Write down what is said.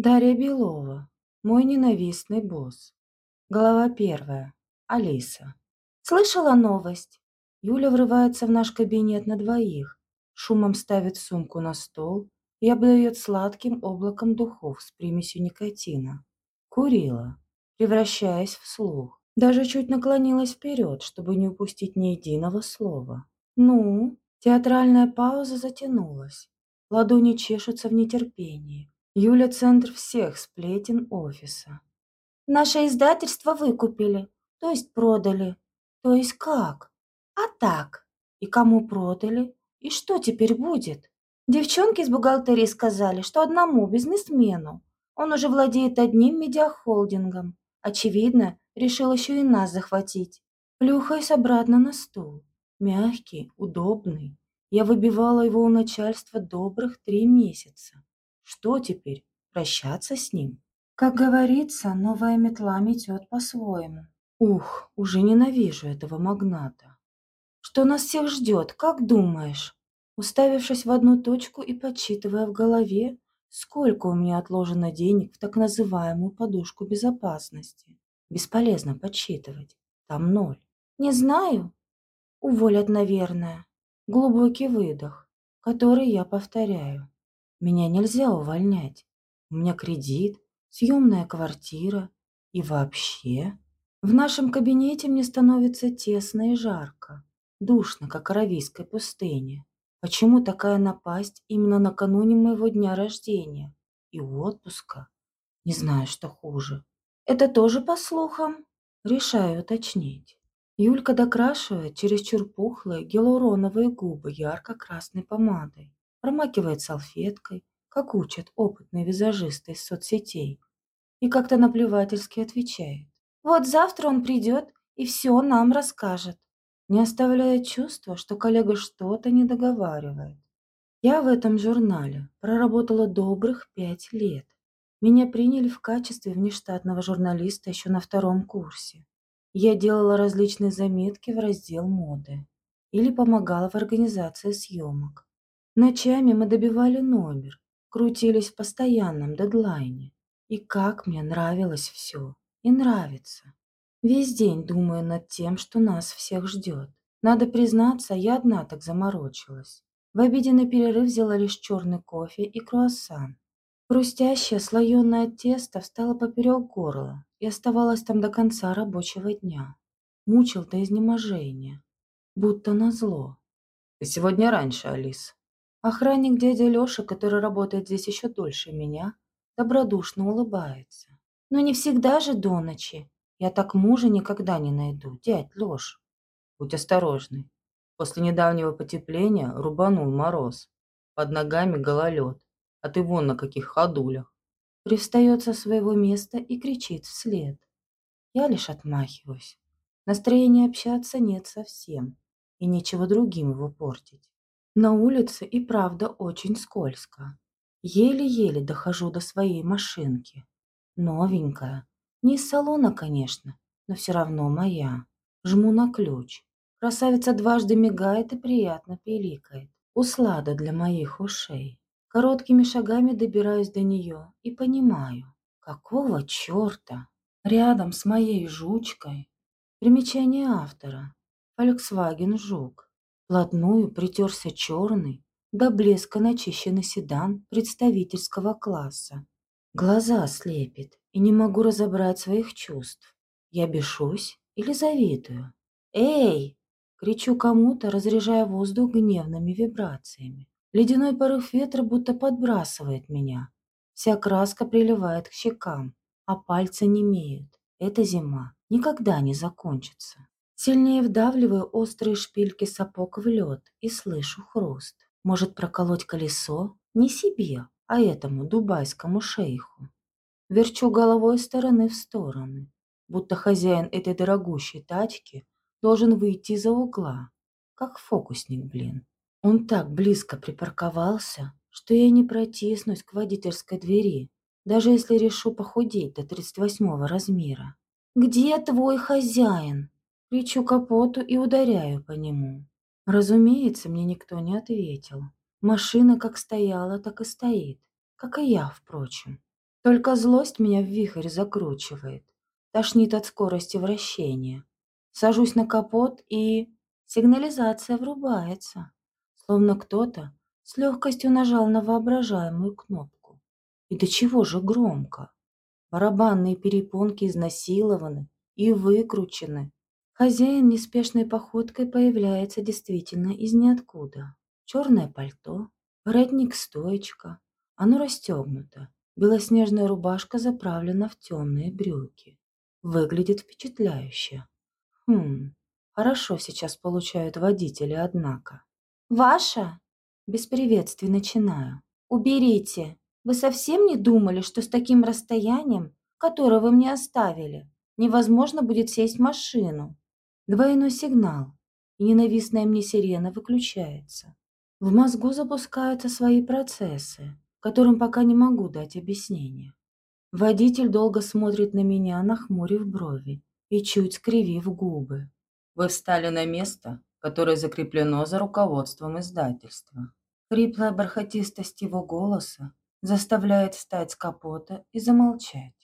Дарья Белова. Мой ненавистный босс. Глава первая. Алиса. Слышала новость? Юля врывается в наш кабинет на двоих, шумом ставит сумку на стол и обдает сладким облаком духов с примесью никотина. Курила, превращаясь в слух. Даже чуть наклонилась вперед, чтобы не упустить ни единого слова. Ну, театральная пауза затянулась. Ладони чешутся в нетерпении. Юля – центр всех сплетен офиса. Наше издательство выкупили, то есть продали. То есть как? А так. И кому продали? И что теперь будет? Девчонки из бухгалтерии сказали, что одному бизнесмену. Он уже владеет одним медиахолдингом. Очевидно, решил еще и нас захватить. Плюхаясь обратно на стул. Мягкий, удобный. Я выбивала его у начальства добрых три месяца. Что теперь, прощаться с ним? Как говорится, новая метла метет по-своему. Ух, уже ненавижу этого магната. Что нас всех ждет, как думаешь? Уставившись в одну точку и подсчитывая в голове, сколько у меня отложено денег в так называемую подушку безопасности. Бесполезно подсчитывать. Там ноль. Не знаю. Уволят, наверное. Глубокий выдох, который я повторяю. Меня нельзя увольнять. У меня кредит, съемная квартира и вообще. В нашем кабинете мне становится тесно и жарко, душно, как Аравийской пустыне. Почему такая напасть именно накануне моего дня рождения и отпуска? Не знаю, что хуже. Это тоже по слухам? Решаю уточнить. Юлька докрашивает чересчур пухлые гиалуроновые губы ярко-красной помадой промакивает салфеткой, как учат опытные визажисты из соцсетей, и как-то наплевательски отвечает. «Вот завтра он придет и все нам расскажет», не оставляя чувства, что коллега что-то не договаривает. Я в этом журнале проработала добрых пять лет. Меня приняли в качестве внештатного журналиста еще на втором курсе. Я делала различные заметки в раздел моды или помогала в организации съемок. Ночами мы добивали номер, крутились в постоянном дедлайне. И как мне нравилось все. И нравится. Весь день думаю над тем, что нас всех ждет. Надо признаться, я одна так заморочилась. В обеденный перерыв взяла лишь черный кофе и круассан. Хрустящее слоеное тесто встало поперек горла и оставалось там до конца рабочего дня. Мучил до изнеможения, будто назло. «Ты сегодня раньше, Алис», Охранник дядя Лёша, который работает здесь еще дольше меня, добродушно улыбается. Но не всегда же до ночи. Я так мужа никогда не найду, дядь Лёш. Будь осторожный. После недавнего потепления рубанул мороз. Под ногами гололед. А ты вон на каких ходулях. Привстает со своего места и кричит вслед. Я лишь отмахиваюсь. Настроения общаться нет совсем. И нечего другим его портить. На улице и правда очень скользко. Еле-еле дохожу до своей машинки. Новенькая. Не из салона, конечно, но все равно моя. Жму на ключ. Красавица дважды мигает и приятно пиликает. Услада для моих ушей. Короткими шагами добираюсь до нее и понимаю, какого черта рядом с моей жучкой. Примечание автора. Volkswagen Жук. Вплотную притерся черный, до блеска начищенный седан представительского класса. Глаза слепит, и не могу разобрать своих чувств. Я бешусь или завидую? «Эй!» — кричу кому-то, разряжая воздух гневными вибрациями. Ледяной порыв ветра будто подбрасывает меня. Вся краска приливает к щекам, а пальцы немеют. Эта зима никогда не закончится. Сильнее вдавливаю острые шпильки сапог в лед и слышу хруст. Может проколоть колесо? Не себе, а этому дубайскому шейху. Верчу головой стороны в стороны, будто хозяин этой дорогущей тачки должен выйти из-за угла, как фокусник, блин. Он так близко припарковался, что я не протиснусь к водительской двери, даже если решу похудеть до 38 размера. «Где твой хозяин?» Кричу капоту и ударяю по нему. Разумеется, мне никто не ответил. Машина как стояла, так и стоит. Как и я, впрочем. Только злость меня в вихрь закручивает. Тошнит от скорости вращения. Сажусь на капот и... Сигнализация врубается. Словно кто-то с легкостью нажал на воображаемую кнопку. И до чего же громко. Барабанные перепонки изнасилованы и выкручены. Хозяин неспешной походкой появляется действительно из ниоткуда. Черное пальто, воротник-стоечка. Оно расстегнуто. Белоснежная рубашка заправлена в темные брюки. Выглядит впечатляюще. Хм, хорошо сейчас получают водители, однако. «Ваша?» Без приветствий начинаю. «Уберите! Вы совсем не думали, что с таким расстоянием, которое вы мне оставили, невозможно будет сесть в машину?» Двойной сигнал, и ненавистная мне сирена выключается. В мозгу запускаются свои процессы, которым пока не могу дать объяснение. Водитель долго смотрит на меня, нахмурив брови и чуть скривив губы. «Вы встали на место, которое закреплено за руководством издательства». Хриплая бархатистость его голоса заставляет встать с капота и замолчать.